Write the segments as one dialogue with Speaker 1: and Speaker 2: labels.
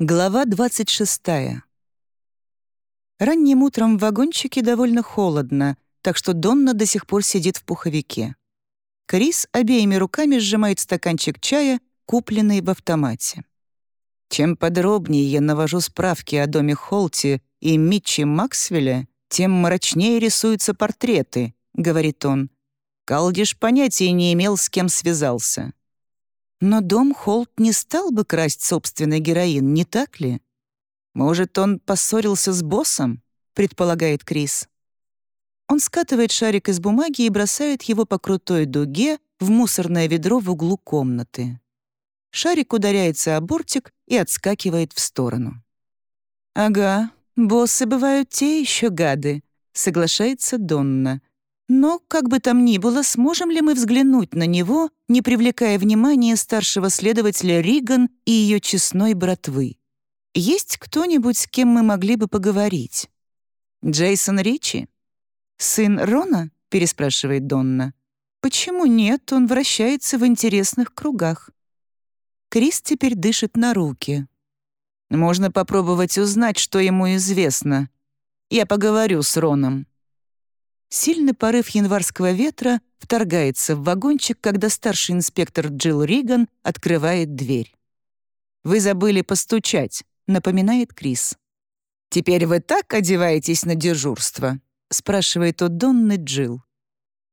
Speaker 1: Глава 26. Ранним утром в вагончике довольно холодно, так что Донна до сих пор сидит в пуховике. Крис обеими руками сжимает стаканчик чая, купленный в автомате. Чем подробнее я навожу справки о доме Холти и Митчи Максвелля, тем мрачнее рисуются портреты, — говорит он. Калдиш понятия не имел, с кем связался. Но дом Холт не стал бы красть собственный героин, не так ли? Может, он поссорился с боссом, предполагает Крис. Он скатывает шарик из бумаги и бросает его по крутой дуге в мусорное ведро в углу комнаты. Шарик ударяется о бортик и отскакивает в сторону. «Ага, боссы бывают те еще гады», — соглашается Донна — но, как бы там ни было, сможем ли мы взглянуть на него, не привлекая внимания старшего следователя Риган и ее честной братвы? Есть кто-нибудь, с кем мы могли бы поговорить? Джейсон Ричи? Сын Рона? переспрашивает Донна. Почему нет? Он вращается в интересных кругах. Крис теперь дышит на руки. Можно попробовать узнать, что ему известно. Я поговорю с Роном. Сильный порыв январского ветра вторгается в вагончик, когда старший инспектор Джилл Риган открывает дверь. «Вы забыли постучать», — напоминает Крис. «Теперь вы так одеваетесь на дежурство?» — спрашивает у Донны Джилл.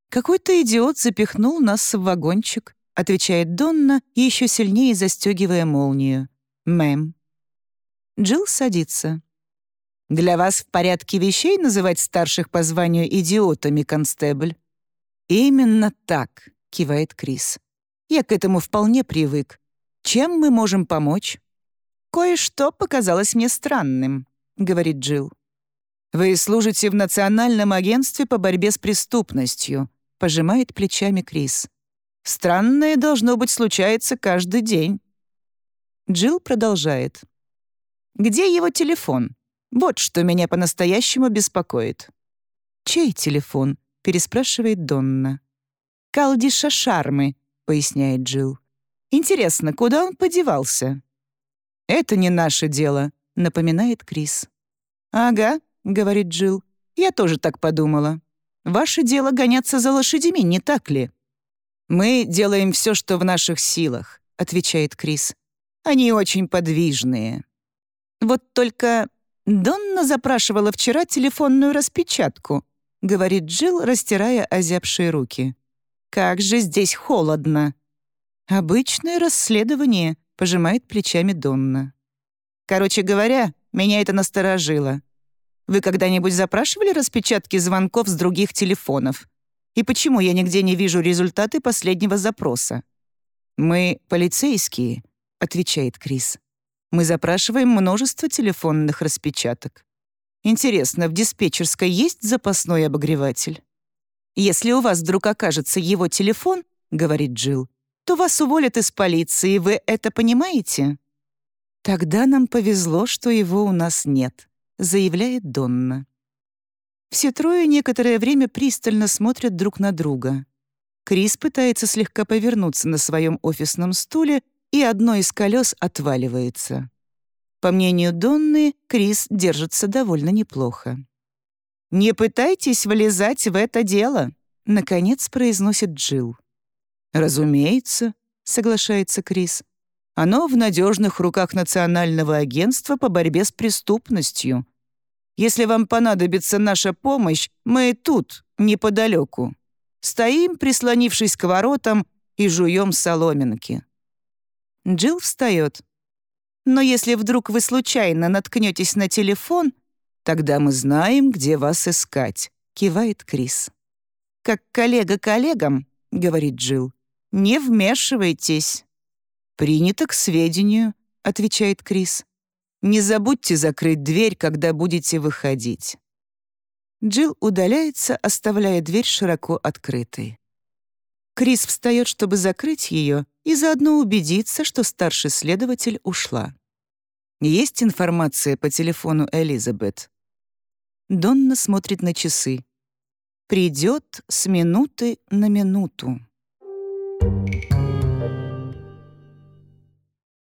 Speaker 1: «Какой-то идиот запихнул нас в вагончик», — отвечает Донна, еще сильнее застегивая молнию. «Мэм». Джилл садится. Для вас в порядке вещей называть старших по званию идиотами, констебль?» «Именно так», — кивает Крис. «Я к этому вполне привык. Чем мы можем помочь?» «Кое-что показалось мне странным», — говорит Джилл. «Вы служите в Национальном агентстве по борьбе с преступностью», — пожимает плечами Крис. «Странное должно быть случается каждый день». Джилл продолжает. «Где его телефон?» Вот что меня по-настоящему беспокоит». «Чей телефон?» — переспрашивает Донна. «Калдиша Шармы», — поясняет Джилл. «Интересно, куда он подевался?» «Это не наше дело», — напоминает Крис. «Ага», — говорит Джилл. «Я тоже так подумала. Ваше дело гоняться за лошадьми, не так ли?» «Мы делаем все, что в наших силах», — отвечает Крис. «Они очень подвижные. Вот только «Донна запрашивала вчера телефонную распечатку», — говорит Джилл, растирая озябшие руки. «Как же здесь холодно!» «Обычное расследование», — пожимает плечами Донна. «Короче говоря, меня это насторожило. Вы когда-нибудь запрашивали распечатки звонков с других телефонов? И почему я нигде не вижу результаты последнего запроса?» «Мы полицейские», — отвечает Крис. Мы запрашиваем множество телефонных распечаток. Интересно, в диспетчерской есть запасной обогреватель? Если у вас вдруг окажется его телефон, говорит Джилл, то вас уволят из полиции, вы это понимаете? Тогда нам повезло, что его у нас нет, заявляет Донна. Все трое некоторое время пристально смотрят друг на друга. Крис пытается слегка повернуться на своем офисном стуле, и одно из колес отваливается. По мнению Донны, Крис держится довольно неплохо. «Не пытайтесь влезать в это дело», — наконец произносит Джилл. «Разумеется», — соглашается Крис. «Оно в надежных руках Национального агентства по борьбе с преступностью. Если вам понадобится наша помощь, мы тут, неподалеку. Стоим, прислонившись к воротам, и жуем соломинки. Джилл встает. «Но если вдруг вы случайно наткнетесь на телефон, тогда мы знаем, где вас искать», — кивает Крис. «Как коллега коллегам», — говорит Джилл, — «не вмешивайтесь». «Принято к сведению», — отвечает Крис. «Не забудьте закрыть дверь, когда будете выходить». Джилл удаляется, оставляя дверь широко открытой. Крис встает, чтобы закрыть ее, и заодно убедиться, что старший следователь ушла. Есть информация по телефону Элизабет. Донна смотрит на часы. Придет с минуты на минуту.